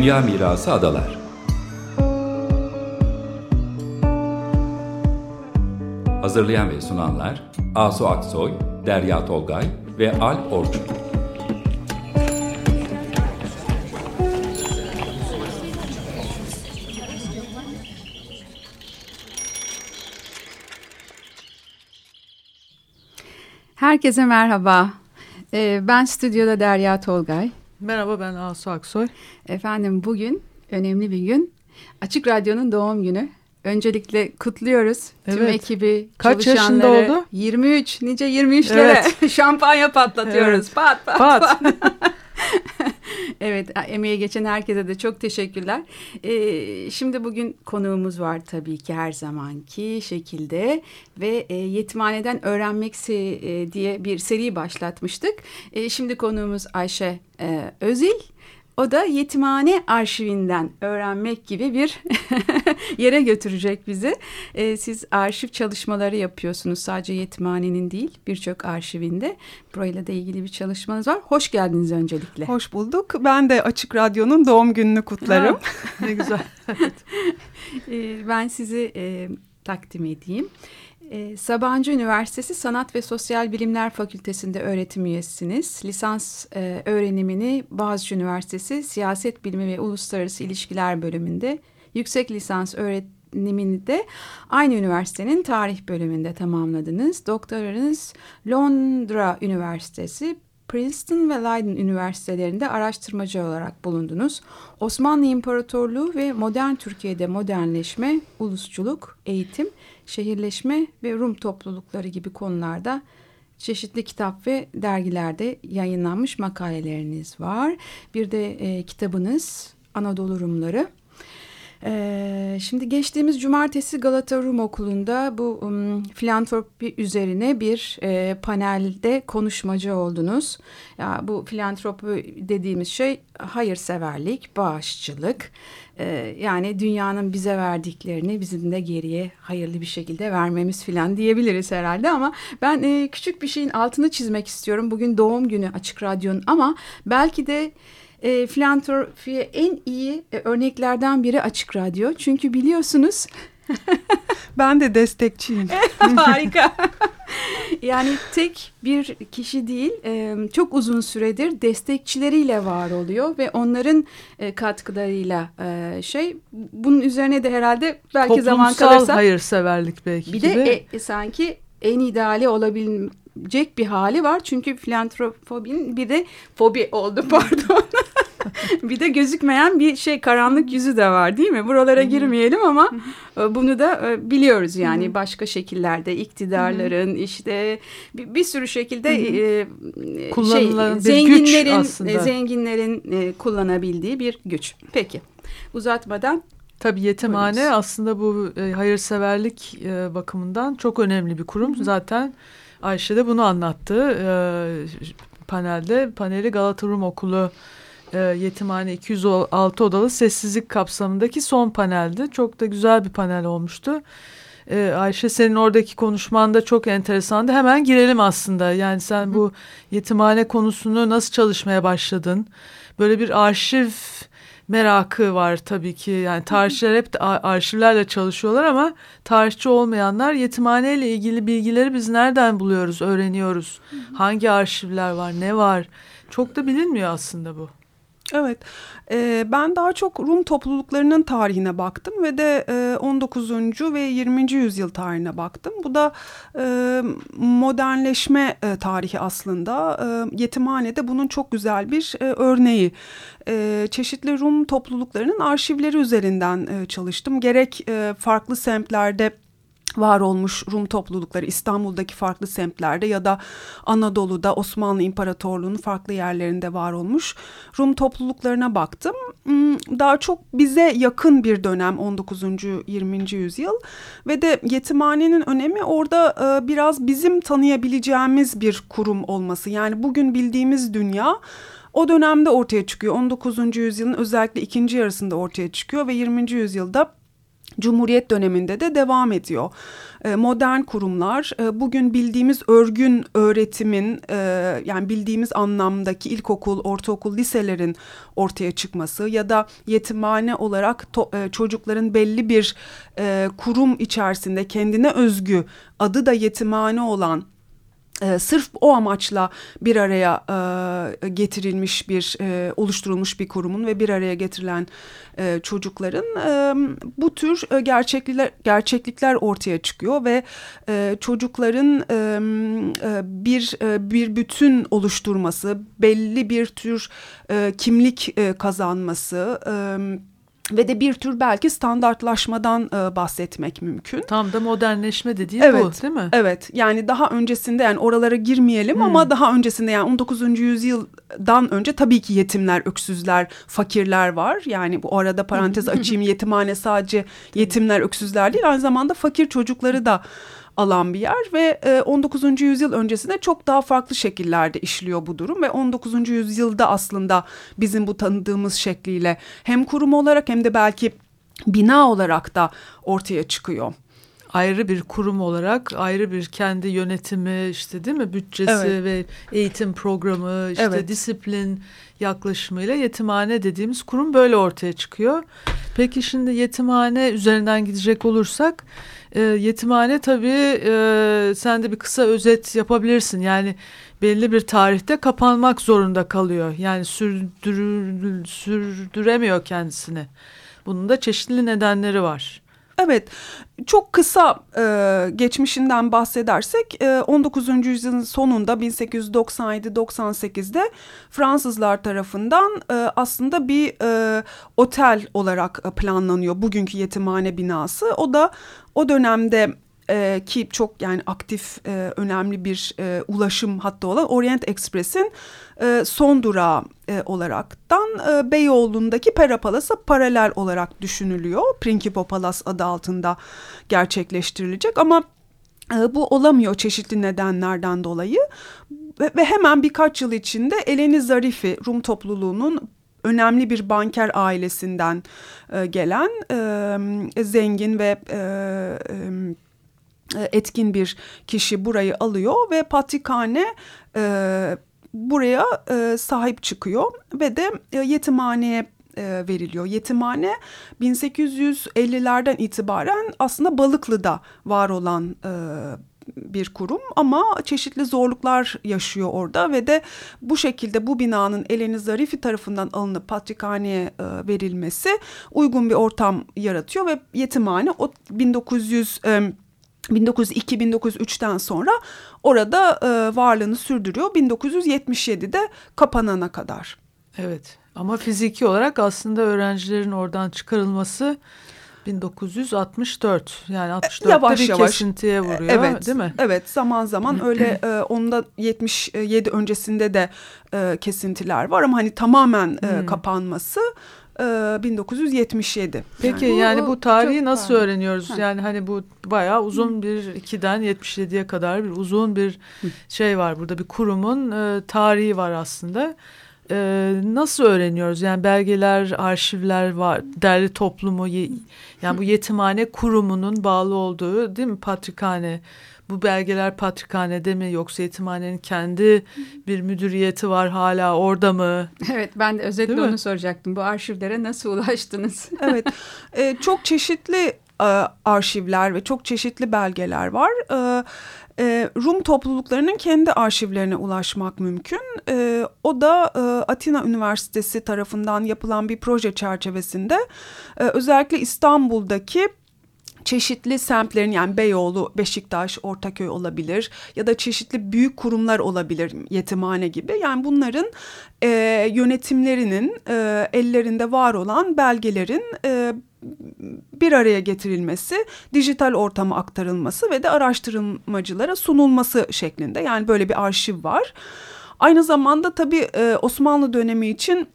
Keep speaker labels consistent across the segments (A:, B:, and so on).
A: Dünya Mirası Adalar Hazırlayan ve sunanlar Asu Aksoy, Derya Tolgay ve Al Orçun.
B: Herkese merhaba. Ee, ben stüdyoda Derya Tolgay.
C: Merhaba ben Asu Aksoy.
B: Efendim bugün önemli bir gün. Açık Radyo'nun doğum günü. Öncelikle kutluyoruz evet. tüm ekibi,
C: Kaç yaşında oldu?
B: 23, nice 23'lere evet. şampanya patlatıyoruz. Evet. Pat pat pat. pat. evet, emeğe geçen herkese de çok teşekkürler. Ee, şimdi bugün konuğumuz var tabii ki her zamanki şekilde ve e, yetimhaneden öğrenmek e, diye bir seri başlatmıştık. E, şimdi konuğumuz Ayşe e, Özil. O da yetimhane arşivinden öğrenmek gibi bir yere götürecek bizi. Ee, siz arşiv çalışmaları yapıyorsunuz. Sadece yetimhanenin değil birçok arşivinde. Burayla da ilgili bir çalışmanız var. Hoş geldiniz öncelikle.
C: Hoş bulduk. Ben de Açık Radyo'nun doğum gününü kutlarım.
B: ne güzel. ee, ben sizi e, takdim edeyim. E, Sabancı Üniversitesi Sanat ve Sosyal Bilimler Fakültesinde öğretim üyesiniz. Lisans e, öğrenimini Boğaziçi Üniversitesi Siyaset Bilimi ve Uluslararası İlişkiler bölümünde, yüksek lisans öğrenimini de aynı üniversitenin tarih bölümünde tamamladınız. Doktoranız Londra Üniversitesi Princeton ve Leiden üniversitelerinde araştırmacı olarak bulundunuz. Osmanlı İmparatorluğu ve modern Türkiye'de modernleşme, ulusçuluk, eğitim, şehirleşme ve Rum toplulukları gibi konularda çeşitli kitap ve dergilerde yayınlanmış makaleleriniz var. Bir de e, kitabınız Anadolu Rumları ee, şimdi geçtiğimiz cumartesi Galata Rum Okulu'nda bu um, filantropi üzerine bir e, panelde konuşmacı oldunuz. Ya bu filantropi dediğimiz şey hayırseverlik, bağışçılık. Ee, yani dünyanın bize verdiklerini bizim de geriye hayırlı bir şekilde vermemiz filan diyebiliriz herhalde ama ben e, küçük bir şeyin altını çizmek istiyorum. Bugün doğum günü Açık Radyo'nun ama belki de e, filantrofiye en iyi e, örneklerden biri Açık Radyo. Çünkü biliyorsunuz...
C: ben de destekçiyim.
B: Harika. yani tek bir kişi değil e, çok uzun süredir destekçileriyle var oluyor ve onların e, katkılarıyla e, şey bunun üzerine de herhalde belki
C: Toplumsal
B: zaman kalırsa.
C: Hayırseverlik belki
B: bir
C: gibi.
B: de e, sanki en ideali olabil, Jack bir hali var. Çünkü filantrofobinin bir de fobi oldu pardon. bir de gözükmeyen bir şey karanlık yüzü de var değil mi? Buralara girmeyelim ama e, bunu da e, biliyoruz yani başka şekillerde iktidarların işte bir, bir sürü şekilde e, şey, zenginlerin zenginlerin kullanabildiği bir güç. Peki uzatmadan
C: Tabii yetimhane Buyuruz. aslında bu e, hayırseverlik e, bakımından çok önemli bir kurum. Hı hı. Zaten Ayşe de bunu anlattı e, panelde. Paneli Galata Rum Okulu e, Yetimhane 206 odalı sessizlik kapsamındaki son paneldi. Çok da güzel bir panel olmuştu. E, Ayşe senin oradaki konuşman da çok enteresandı. Hemen girelim aslında. Yani sen Hı. bu yetimhane konusunu nasıl çalışmaya başladın? Böyle bir arşiv merakı var tabii ki. Yani tarihçiler hep arşivlerle çalışıyorlar ama tarihçi olmayanlar yetimhane ile ilgili bilgileri biz nereden buluyoruz, öğreniyoruz? Hangi arşivler var, ne var? Çok da bilinmiyor aslında bu.
D: Evet, e, ben daha çok Rum topluluklarının tarihine baktım ve de e, 19. ve 20. yüzyıl tarihine baktım. Bu da e, modernleşme e, tarihi aslında. E, yetimhanede bunun çok güzel bir e, örneği. E, çeşitli Rum topluluklarının arşivleri üzerinden e, çalıştım. Gerek e, farklı semtlerde var olmuş Rum toplulukları İstanbul'daki farklı semtlerde ya da Anadolu'da Osmanlı İmparatorluğu'nun farklı yerlerinde var olmuş Rum topluluklarına baktım. Hmm, daha çok bize yakın bir dönem 19. 20. yüzyıl ve de yetimhanenin önemi orada e, biraz bizim tanıyabileceğimiz bir kurum olması. Yani bugün bildiğimiz dünya o dönemde ortaya çıkıyor. 19. yüzyılın özellikle ikinci yarısında ortaya çıkıyor ve 20. yüzyılda Cumhuriyet döneminde de devam ediyor. E, modern kurumlar e, bugün bildiğimiz örgün öğretimin e, yani bildiğimiz anlamdaki ilkokul, ortaokul, liselerin ortaya çıkması ya da yetimhane olarak çocukların belli bir kurum içerisinde kendine özgü adı da yetimhane olan e, sırf o amaçla bir araya e, getirilmiş bir e, oluşturulmuş bir kurumun ve bir araya getirilen e, çocukların e, bu tür e, gerçeklikler gerçeklikler ortaya çıkıyor ve e, çocukların e, e, bir e, bir bütün oluşturması belli bir tür e, kimlik e, kazanması e, ve de bir tür belki standartlaşmadan e, bahsetmek mümkün.
C: Tam da modernleşme dediği evet, bu değil mi?
D: Evet yani daha öncesinde yani oralara girmeyelim hmm. ama daha öncesinde yani 19. yüzyıldan önce tabii ki yetimler, öksüzler, fakirler var. Yani bu arada parantez açayım yetimhane sadece yetimler, öksüzler değil aynı zamanda fakir çocukları da alan bir yer ve 19. E, yüzyıl öncesinde çok daha farklı şekillerde işliyor bu durum ve 19. yüzyılda aslında bizim bu tanıdığımız şekliyle hem kurum olarak hem de belki bina olarak da ortaya çıkıyor
C: ayrı bir kurum olarak ayrı bir kendi yönetimi işte değil mi bütçesi evet. ve eğitim programı işte evet. disiplin yaklaşımıyla yetimhane dediğimiz kurum böyle ortaya çıkıyor. Peki şimdi yetimhane üzerinden gidecek olursak e, yetimhane tabii e, sen de bir kısa özet yapabilirsin. Yani belli bir tarihte kapanmak zorunda kalıyor. Yani sürdürür, sürdüremiyor kendisini. Bunun da çeşitli nedenleri var.
D: Evet, çok kısa e, geçmişinden bahsedersek e, 19. yüzyılın sonunda 1897-98'de Fransızlar tarafından e, aslında bir e, otel olarak planlanıyor bugünkü yetimhane binası. O da o dönemde e, ki çok yani aktif e, önemli bir e, ulaşım hattı olan Orient Express'in e, son durağı e, olaraktan e, Beyoğlu'ndaki Pera Palas'a paralel olarak düşünülüyor. Principe Palas adı altında gerçekleştirilecek ama e, bu olamıyor çeşitli nedenlerden dolayı ve, ve hemen birkaç yıl içinde Eleni Zarifi Rum topluluğunun önemli bir banker ailesinden e, gelen e, zengin ve e, e, etkin bir kişi burayı alıyor ve Patrikhane e, buraya e, sahip çıkıyor ve de e, yetimhaneye e, veriliyor. Yetimhane 1850'lerden itibaren aslında Balıklı'da var olan e, bir kurum ama çeşitli zorluklar yaşıyor orada ve de bu şekilde bu binanın Eleni Zarifi tarafından alınıp patrikhaneye e, verilmesi uygun bir ortam yaratıyor ve yetimhane o 1900 e, 1902-1903'ten sonra orada e, varlığını sürdürüyor 1977'de kapanana kadar.
C: Evet ama fiziki olarak aslında öğrencilerin oradan çıkarılması 1964 yani 64'te e, yavaş, bir yavaş. kesintiye vuruyor
D: evet,
C: değil mi?
D: Evet zaman zaman öyle e, onda 77 öncesinde de e, kesintiler var ama hani tamamen e, hmm. Kapanması 1977.
C: Peki yani, yani bu, bu tarihi nasıl pardon. öğreniyoruz? Ha. Yani hani bu bayağı uzun bir 2'den 77'ye kadar bir uzun bir şey var. Burada bir kurumun e, tarihi var aslında. E, nasıl öğreniyoruz? Yani belgeler, arşivler var, derli toplumu, yani bu yetimhane kurumunun bağlı olduğu değil mi? Patrikhane bu belgeler patrikhanede mi yoksa yetimhanenin kendi bir müdüriyeti var hala orada mı?
B: Evet ben de özetle onu soracaktım. Bu arşivlere nasıl ulaştınız?
D: evet e, çok çeşitli e, arşivler ve çok çeşitli belgeler var. E, e, Rum topluluklarının kendi arşivlerine ulaşmak mümkün. E, o da e, Atina Üniversitesi tarafından yapılan bir proje çerçevesinde özellikle İstanbul'daki çeşitli semtlerin yani Beyoğlu, Beşiktaş, Ortaköy olabilir ya da çeşitli büyük kurumlar olabilir yetimhane gibi. Yani bunların e, yönetimlerinin e, ellerinde var olan belgelerin e, bir araya getirilmesi, dijital ortama aktarılması ve de araştırmacılara sunulması şeklinde. Yani böyle bir arşiv var. Aynı zamanda tabii e, Osmanlı dönemi için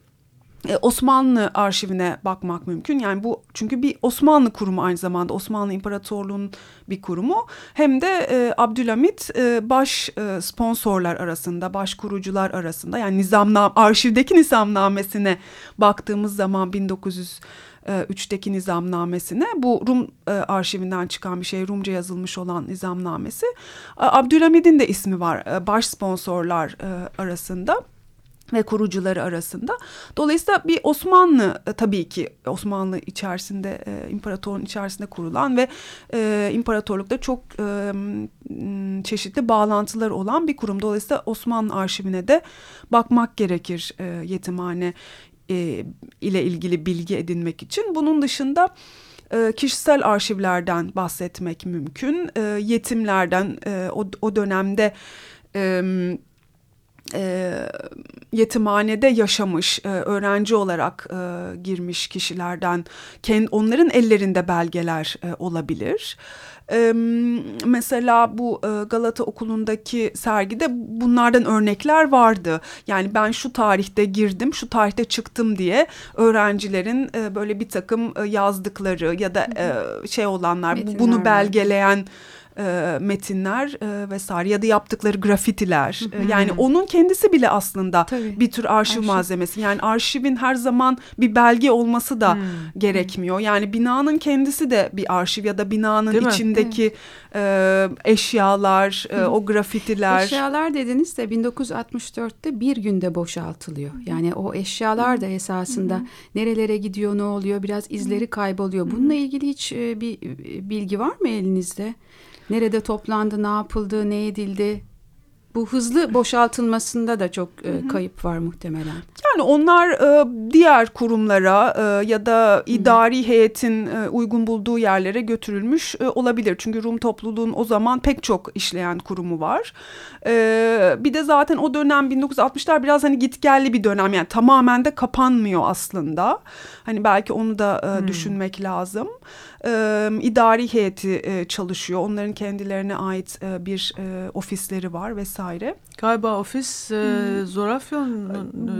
D: Osmanlı arşivine bakmak mümkün. Yani bu çünkü bir Osmanlı kurumu aynı zamanda Osmanlı İmparatorluğu'nun bir kurumu. Hem de e, Abdülhamit e, baş e, sponsorlar arasında, baş kurucular arasında yani nizamname arşivdeki nizamnamesine baktığımız zaman 1900 e, üçteki nizamnamesine. Bu Rum e, arşivinden çıkan bir şey, Rumca yazılmış olan nizamnamesi. Abdülhamid'in de ismi var e, baş sponsorlar e, arasında ve kurucuları arasında. Dolayısıyla bir Osmanlı e, tabii ki Osmanlı içerisinde e, imparatorun içerisinde kurulan ve e, imparatorlukta çok e, çeşitli bağlantılar olan bir kurum. Dolayısıyla Osmanlı arşivine de bakmak gerekir yetimhane ile ilgili bilgi edinmek için. Bunun dışında kişisel arşivlerden bahsetmek mümkün. Yetimlerden o, o dönemde e, yetimhanede yaşamış e, öğrenci olarak e, girmiş kişilerden kendi, onların ellerinde belgeler e, olabilir. E, mesela bu e, Galata Okulu'ndaki sergide bunlardan örnekler vardı. Yani ben şu tarihte girdim, şu tarihte çıktım diye öğrencilerin e, böyle bir takım e, yazdıkları ya da e, şey olanlar Metinler bunu belgeleyen... Var e, metinler e, vesaire ya da yaptıkları grafitiler. Hı hı. E, yani onun kendisi bile aslında Tabii. bir tür arşiv, arşiv malzemesi. Yani arşivin her zaman bir belge olması da hı. gerekmiyor. Yani binanın kendisi de bir arşiv ya da binanın Değil içindeki e, eşyalar, e, o grafitiler.
B: Eşyalar dediniz de 1964'te bir günde boşaltılıyor. Yani o eşyalar da esasında hı hı. nerelere gidiyor, ne oluyor, biraz izleri kayboluyor. Bununla ilgili hiç e, bir bilgi var mı elinizde? Nerede toplandı, ne yapıldı, ne edildi? Bu hızlı boşaltılmasında da çok e, kayıp var muhtemelen.
D: Yani onlar e, diğer kurumlara e, ya da idari heyetin e, uygun bulduğu yerlere götürülmüş e, olabilir. Çünkü Rum topluluğun o zaman pek çok işleyen kurumu var. E, bir de zaten o dönem 1960'lar biraz hani gitgelli bir dönem. Yani tamamen de kapanmıyor aslında. Hani belki onu da e, düşünmek lazım e, idari heyeti e, çalışıyor. Onların kendilerine ait e, bir e, ofisleri var vesaire.
C: Galiba ofis e, hmm. Zorafyon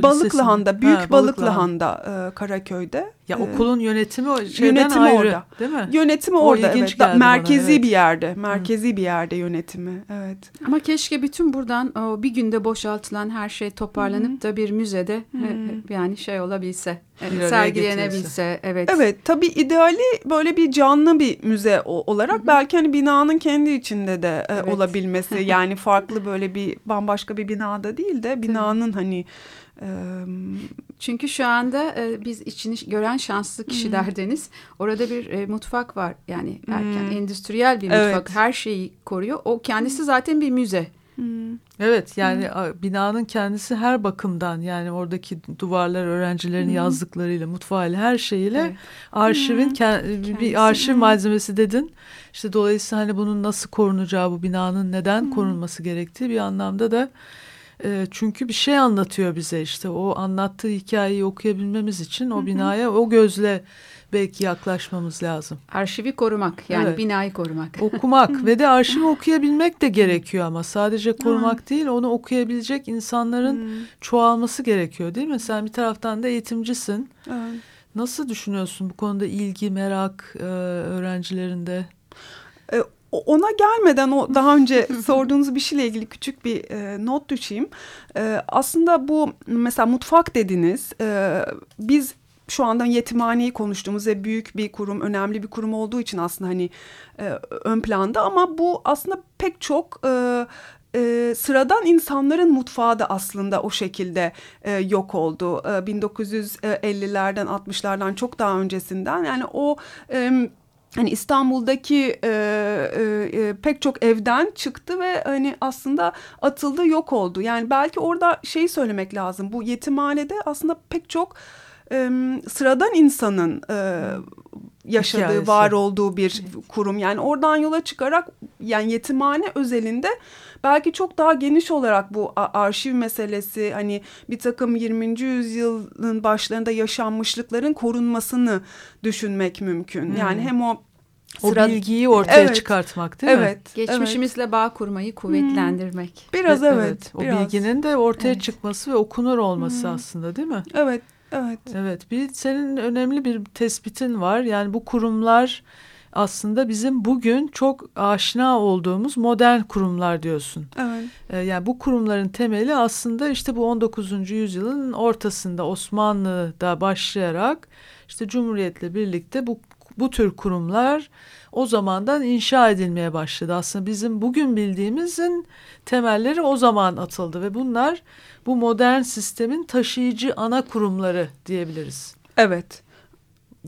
D: Balıklıhan'da, Büyük ha, Balıklıhan'da e, Karaköy'de.
C: Ya e, okulun yönetimi o şeyden yönetimi ayrı orada. değil mi?
D: Yönetimi o orada evet. Merkezi bana, evet. bir yerde. Merkezi hmm. bir yerde yönetimi. Evet.
B: Ama keşke bütün buradan o bir günde boşaltılan her şey toparlanıp hmm. da bir müzede hmm. yani şey olabilse. Evet, sergilenebilse evet.
D: Evet tabii ideali böyle bir canlı bir müze olarak Hı-hı. belki hani binanın kendi içinde de e, evet. olabilmesi yani farklı böyle bir bambaşka bir binada değil de binanın hani
B: çünkü şu anda e, biz içini gören şanslı kişilerdeniz. Orada bir e, mutfak var. Yani erken hmm. endüstriyel bir mutfak. Evet. Her şeyi koruyor. O kendisi zaten bir müze.
C: Hmm. Evet yani hmm. binanın kendisi her bakımdan yani oradaki duvarlar öğrencilerin hmm. yazdıklarıyla mutfağıyla her şeyiyle evet. arşivin hmm. bir arşiv hmm. malzemesi dedin. İşte dolayısıyla hani bunun nasıl korunacağı bu binanın neden hmm. korunması gerektiği bir anlamda da e, çünkü bir şey anlatıyor bize işte o anlattığı hikayeyi okuyabilmemiz için o binaya o gözle belki yaklaşmamız lazım.
B: Arşivi korumak yani evet. binayı korumak.
C: Okumak ve de arşivi okuyabilmek de gerekiyor ama sadece korumak değil onu okuyabilecek insanların hmm. çoğalması gerekiyor değil mi? Sen bir taraftan da eğitimcisin. Evet. Nasıl düşünüyorsun bu konuda ilgi, merak e, öğrencilerinde?
D: Ona gelmeden o daha önce sorduğunuz bir şeyle ilgili küçük bir e, not düşeyim. E, aslında bu mesela mutfak dediniz. E, biz şu anda yetimhaneyi konuştuğumuz ve büyük bir kurum, önemli bir kurum olduğu için aslında hani e, ön planda ama bu aslında pek çok e, e, sıradan insanların mutfağı da aslında o şekilde e, yok oldu. E, 1950'lerden 60'lardan çok daha öncesinden yani o... E, hani İstanbul'daki e, e, pek çok evden çıktı ve hani aslında atıldı yok oldu. Yani belki orada şeyi söylemek lazım. Bu yetimhanede aslında pek çok e, sıradan insanın e, yaşadığı, Hikayesi. var olduğu bir kurum. Yani oradan yola çıkarak yani yetimhane özelinde belki çok daha geniş olarak bu arşiv meselesi hani bir takım 20. yüzyılın başlarında yaşanmışlıkların korunmasını düşünmek mümkün. Hmm. Yani hem o
C: o Sıra... bilgiyi ortaya evet. çıkartmak değil
B: evet. mi? Geçmişimizle evet. bağ kurmayı kuvvetlendirmek.
D: Hmm. Biraz evet. evet.
C: O biraz. bilginin de ortaya evet. çıkması ve okunur olması hmm. aslında değil mi?
D: Evet. Evet.
C: Evet. Bir senin önemli bir tespitin var. Yani bu kurumlar aslında bizim bugün çok aşina olduğumuz modern kurumlar diyorsun.
D: Evet.
C: E, yani bu kurumların temeli aslında işte bu 19. yüzyılın ortasında Osmanlı'da başlayarak işte Cumhuriyet'le birlikte bu bu tür kurumlar o zamandan inşa edilmeye başladı. Aslında bizim bugün bildiğimizin temelleri o zaman atıldı ve bunlar bu modern sistemin taşıyıcı ana kurumları diyebiliriz.
D: Evet.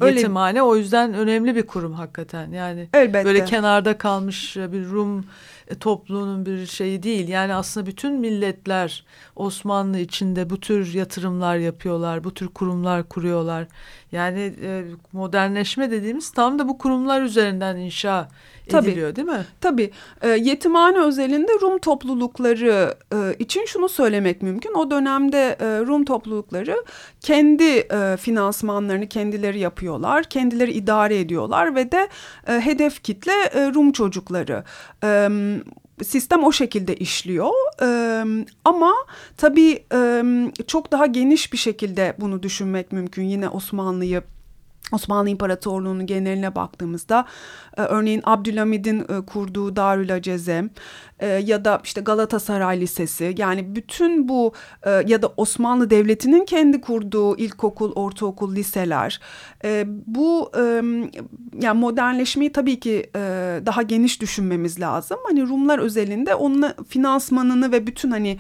C: Öyle. Yetimhane o yüzden önemli bir kurum hakikaten. Yani
D: Elbette.
C: böyle kenarda kalmış bir Rum e, topluluğunun bir şeyi değil. Yani aslında bütün milletler Osmanlı içinde bu tür yatırımlar yapıyorlar, bu tür kurumlar kuruyorlar. Yani e, modernleşme dediğimiz tam da bu kurumlar üzerinden inşa
D: Tabii.
C: ediliyor değil mi?
D: Tabii. E, yetimhane özelinde Rum toplulukları e, için şunu söylemek mümkün. O dönemde e, Rum toplulukları kendi e, finansmanlarını kendileri yapıyorlar. Kendileri idare ediyorlar ve de e, hedef kitle e, Rum çocukları. E, sistem o şekilde işliyor. Ee, ama tabii e, çok daha geniş bir şekilde bunu düşünmek mümkün. Yine Osmanlı'yı Osmanlı İmparatorluğu'nun geneline baktığımızda e, örneğin Abdülhamid'in e, kurduğu Darül Acezem e, ya da işte Galatasaray Lisesi yani bütün bu ya da Osmanlı Devleti'nin kendi kurduğu ilkokul, ortaokul, liseler bu yani modernleşmeyi tabii ki daha geniş düşünmemiz lazım. Hani Rumlar özelinde onun finansmanını ve bütün hani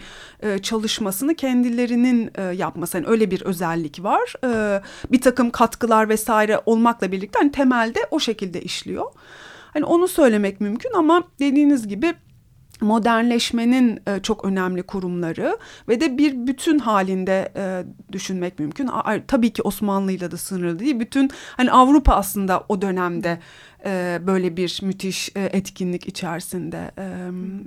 D: çalışmasını kendilerinin e, yapması hani öyle bir özellik var. Bir takım katkılar vesaire olmakla birlikte hani temelde o şekilde işliyor. Hani onu söylemek mümkün ama dediğiniz gibi modernleşmenin e, çok önemli kurumları ve de bir bütün halinde e, düşünmek mümkün. A, tabii ki Osmanlı'yla da sınırlı değil. Bütün hani Avrupa aslında o dönemde e, böyle bir müthiş e, etkinlik içerisinde. E,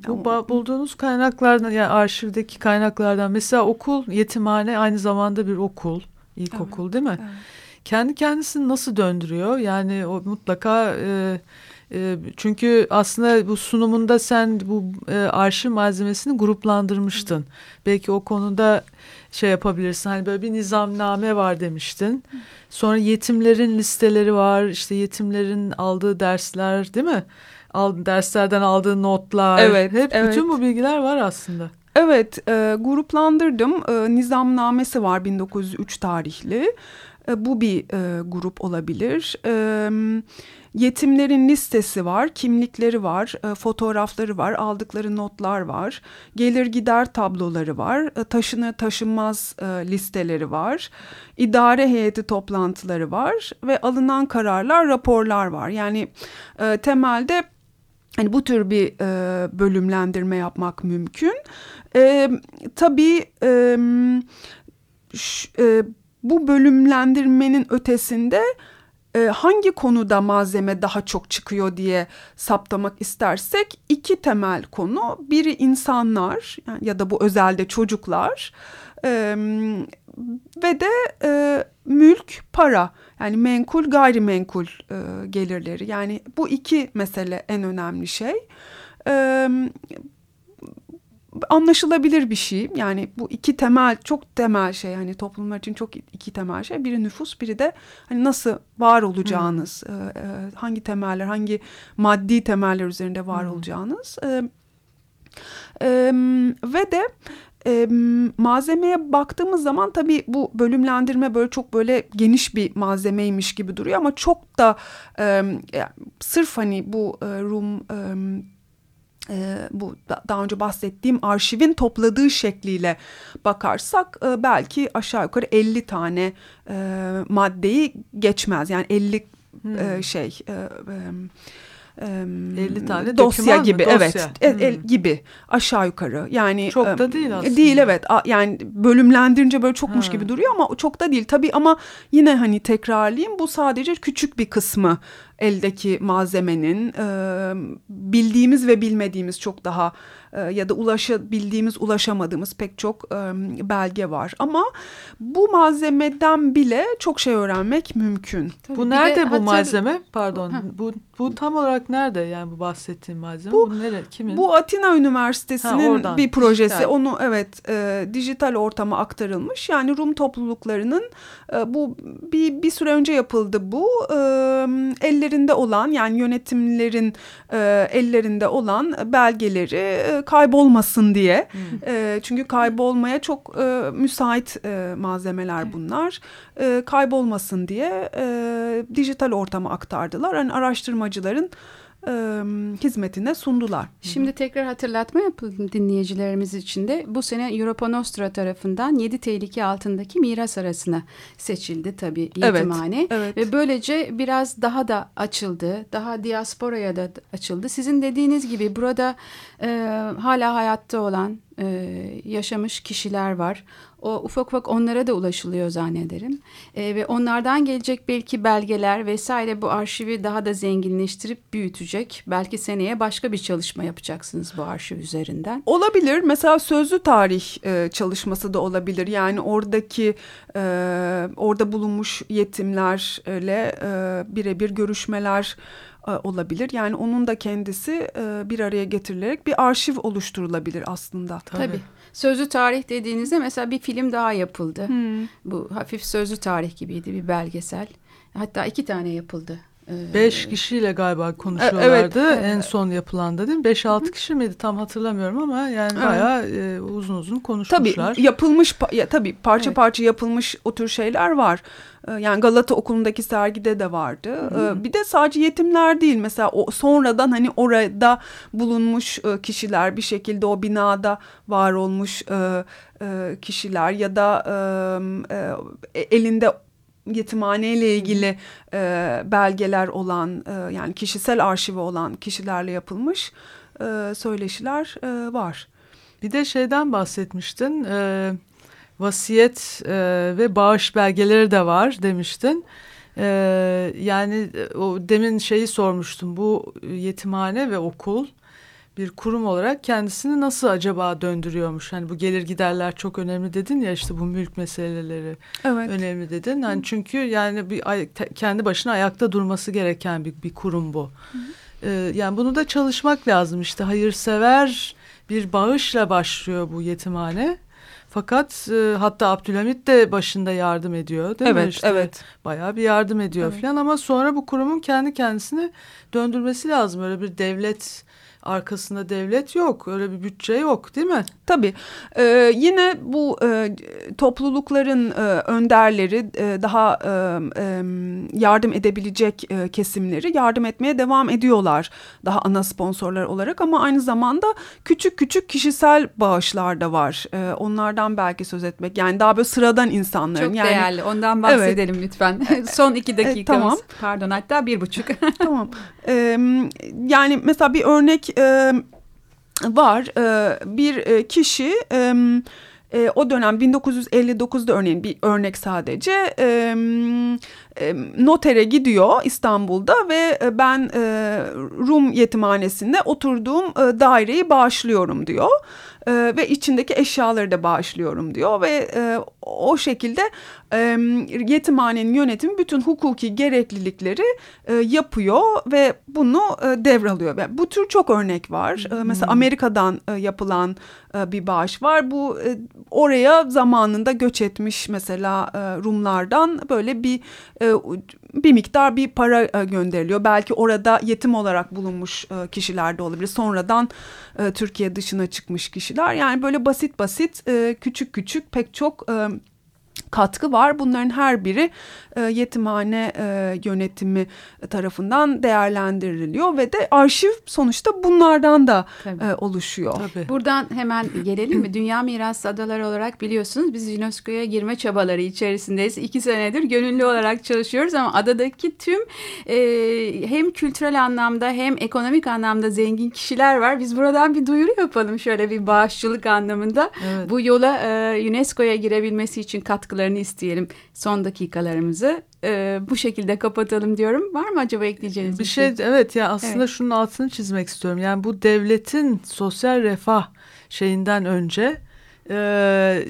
C: Bu ama... bulduğunuz kaynaklardan yani arşivdeki kaynaklardan mesela okul yetimhane aynı zamanda bir okul, ilkokul evet, değil mi? Evet. Kendi kendisini nasıl döndürüyor? Yani o mutlaka e, ee, çünkü aslında bu sunumunda sen bu e, arşiv malzemesini gruplandırmıştın. Belki o konuda şey yapabilirsin. Hani böyle bir nizamname var demiştin. Sonra yetimlerin listeleri var. İşte yetimlerin aldığı dersler değil mi? Al, derslerden aldığı notlar.
D: Evet.
C: Hep
D: evet.
C: bütün bu bilgiler var aslında.
D: Evet, e, gruplandırdım. E, nizamnamesi var 1903 tarihli. E, bu bir e, grup olabilir. Evet Yetimlerin listesi var, kimlikleri var, e, fotoğrafları var, aldıkları notlar var, gelir gider tabloları var, e, taşını taşınmaz e, listeleri var, idare heyeti toplantıları var ve alınan kararlar, raporlar var. Yani temelde hani bu tür bir bölümlendirme yapmak mümkün. tabii bu bölümlendirmenin ötesinde e, hangi konuda malzeme daha çok çıkıyor diye saptamak istersek iki temel konu. Biri insanlar yani ya da bu özelde çocuklar e, ve de e, mülk para. Yani menkul gayrimenkul e, gelirleri. Yani bu iki mesele en önemli şey. E, anlaşılabilir bir şey. Yani bu iki temel, çok temel şey. Hani toplumlar için çok iki temel şey. Biri nüfus, biri de hani nasıl var olacağınız, hmm. e, hangi temeller, hangi maddi temeller üzerinde var hmm. olacağınız. E, e, ve de e, malzemeye baktığımız zaman tabii bu bölümlendirme böyle çok böyle geniş bir malzemeymiş gibi duruyor ama çok da e, sırf hani bu e, Rum e, e, bu daha önce bahsettiğim arşivin topladığı şekliyle bakarsak e, belki aşağı yukarı 50 tane e, maddeyi geçmez. Yani 50 hmm. e, şey... E, e,
C: 50 tane
D: dosya gibi
C: dosya.
D: evet el, el, hmm. gibi aşağı yukarı yani
C: çok da değil aslında
D: değil evet yani bölümlendirince böyle çokmuş ha. gibi duruyor ama çok da değil tabii ama yine hani tekrarlayayım bu sadece küçük bir kısmı eldeki malzemenin e, bildiğimiz ve bilmediğimiz çok daha e, ya da ulaşabildiğimiz ulaşamadığımız pek çok e, belge var ama bu malzemeden bile çok şey öğrenmek mümkün.
C: Tabii bu nerede bu hatır... malzeme? Pardon. Bu Bu tam olarak nerede yani bu bahsettiğim malzeme? Bu, bu nere, kimin?
D: Bu Atina Üniversitesi'nin ha, bir projesi. Dijital. Onu evet e, dijital ortama aktarılmış. Yani Rum topluluklarının e, bu bir, bir süre önce yapıldı bu. E, ellerinde olan yani yönetimlerin e, ellerinde olan belgeleri e, kaybolmasın diye. Hmm. E, çünkü kaybolmaya çok e, müsait e, malzemeler bunlar. E, kaybolmasın diye e, dijital ortama aktardılar. Yani araştırmacıların e, hizmetine sundular.
B: Şimdi tekrar hatırlatma yapalım dinleyicilerimiz için de. Bu sene Europa Nostra tarafından 7 tehlike altındaki miras arasına seçildi tabii yetimhane. Evet, evet. Ve böylece biraz daha da açıldı. Daha diasporaya da açıldı. Sizin dediğiniz gibi burada e, hala hayatta olan e, yaşamış kişiler var. O ufak ufak onlara da ulaşılıyor zannederim. E, ve onlardan gelecek belki belgeler vesaire bu arşivi daha da zenginleştirip büyütecek. Belki seneye başka bir çalışma yapacaksınız bu arşiv üzerinden.
D: Olabilir. Mesela sözlü tarih e, çalışması da olabilir. Yani oradaki e, orada bulunmuş yetimlerle e, birebir görüşmeler e, olabilir. Yani onun da kendisi e, bir araya getirilerek bir arşiv oluşturulabilir aslında.
B: Tabii. Tabii. Sözlü tarih dediğinizde mesela bir film daha yapıldı. Hmm. Bu hafif sözlü tarih gibiydi bir belgesel. Hatta iki tane yapıldı.
C: Ee, Beş kişiyle galiba konuşuyorlardı evet. en son yapılanda değil mi? Beş altı kişi miydi tam hatırlamıyorum ama yani evet. bayağı e, uzun uzun konuşmuşlar.
D: Tabii yapılmış ya, tabii parça evet. parça yapılmış o tür şeyler var. Ee, yani Galata Okulu'ndaki sergide de vardı. Hı ee, Bir de sadece yetimler değil. Mesela o sonradan hani orada bulunmuş e, kişiler bir şekilde o binada var olmuş e, e, kişiler ya da elinde yetimhane ile ilgili e, belgeler olan e, yani kişisel arşivi olan kişilerle yapılmış e, söyleşiler e, var.
C: Bir de şeyden bahsetmiştin e, vasiyet e, ve bağış belgeleri de var demiştin. E, yani o demin şeyi sormuştum bu yetimhane ve okul bir kurum olarak kendisini nasıl acaba döndürüyormuş? Hani bu gelir giderler çok önemli dedin ya işte bu mülk meseleleri evet. önemli dedin. Yani çünkü yani bir kendi başına ayakta durması gereken bir, bir kurum bu. Hı hı. Ee, yani bunu da çalışmak lazım işte hayırsever bir bağışla başlıyor bu yetimhane. Fakat e, hatta Abdülhamit de başında yardım ediyor değil
D: evet,
C: mi? İşte
D: evet.
C: Bayağı bir yardım ediyor evet. falan ama sonra bu kurumun kendi kendisini döndürmesi lazım. Öyle bir devlet arkasında devlet yok. Öyle bir bütçe yok değil mi?
D: Tabii. Ee, yine bu e, toplulukların e, önderleri e, daha e, e, yardım edebilecek e, kesimleri yardım etmeye devam ediyorlar. Daha ana sponsorlar olarak ama aynı zamanda küçük küçük kişisel bağışlar da var. E, onlardan belki söz etmek. Yani daha böyle sıradan insanların.
B: Çok
D: yani,
B: değerli. Ondan bahsedelim evet. lütfen. Son iki dakikamız. E, tamam. Pardon hatta bir buçuk.
D: tamam. E, yani mesela bir örnek e, var. E, bir kişi... E, e, o dönem 1959'da örneğin bir örnek sadece e, e, notere gidiyor İstanbul'da ve ben e, Rum yetimhanesinde oturduğum e, daireyi bağışlıyorum diyor e, ve içindeki eşyaları da bağışlıyorum diyor ve e, o şekilde e, yetimhanenin yönetimi bütün hukuki gereklilikleri e, yapıyor ve bunu e, devralıyor. Yani bu tür çok örnek var. E, mesela hmm. Amerika'dan e, yapılan e, bir bağış var. Bu e, oraya zamanında göç etmiş mesela e, Rumlardan böyle bir e, bir miktar bir para e, gönderiliyor. Belki orada yetim olarak bulunmuş e, kişiler de olabilir. Sonradan e, Türkiye dışına çıkmış kişiler. Yani böyle basit basit küçük küçük pek çok katkı var. Bunların her biri e, yetimhane e, yönetimi tarafından değerlendiriliyor ve de arşiv sonuçta bunlardan da e, oluşuyor.
B: Tabii. Buradan hemen gelelim mi? Dünya Mirası Adaları olarak biliyorsunuz biz UNESCO'ya girme çabaları içerisindeyiz. İki senedir gönüllü olarak çalışıyoruz ama adadaki tüm e, hem kültürel anlamda hem ekonomik anlamda zengin kişiler var. Biz buradan bir duyuru yapalım şöyle bir bağışçılık anlamında. Evet. Bu yola e, UNESCO'ya girebilmesi için katkılarını isteyelim son dakikalarımız programımızı e, bu şekilde kapatalım diyorum. Var mı acaba ekleyeceğiniz
C: bir şey? şey? Evet ya aslında evet. şunun altını çizmek istiyorum. Yani bu devletin sosyal refah şeyinden önce Ee,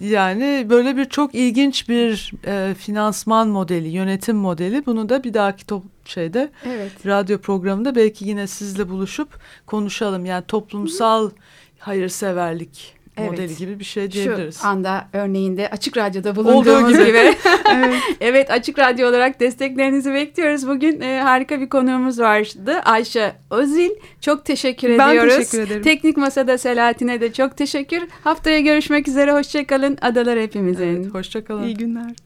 C: yani böyle bir çok ilginç bir e, finansman modeli, yönetim modeli. Bunu da bir dahaki top şeyde evet. radyo programında belki yine sizle buluşup konuşalım. Yani toplumsal hayırseverlik evet. modeli gibi bir şey diyebiliriz.
B: Şu anda örneğinde Açık Radyo'da bulunduğumuz gibi. gibi. evet. evet Açık Radyo olarak desteklerinizi bekliyoruz. Bugün e, harika bir konuğumuz vardı. Ayşe Özil. Çok teşekkür ben ediyoruz. Ben teşekkür ederim. Teknik Masada Selahattin'e de çok teşekkür. Haftaya görüşmek üzere. Hoşçakalın. Adalar hepimizin.
C: Evet, hoşçakalın.
D: İyi günler.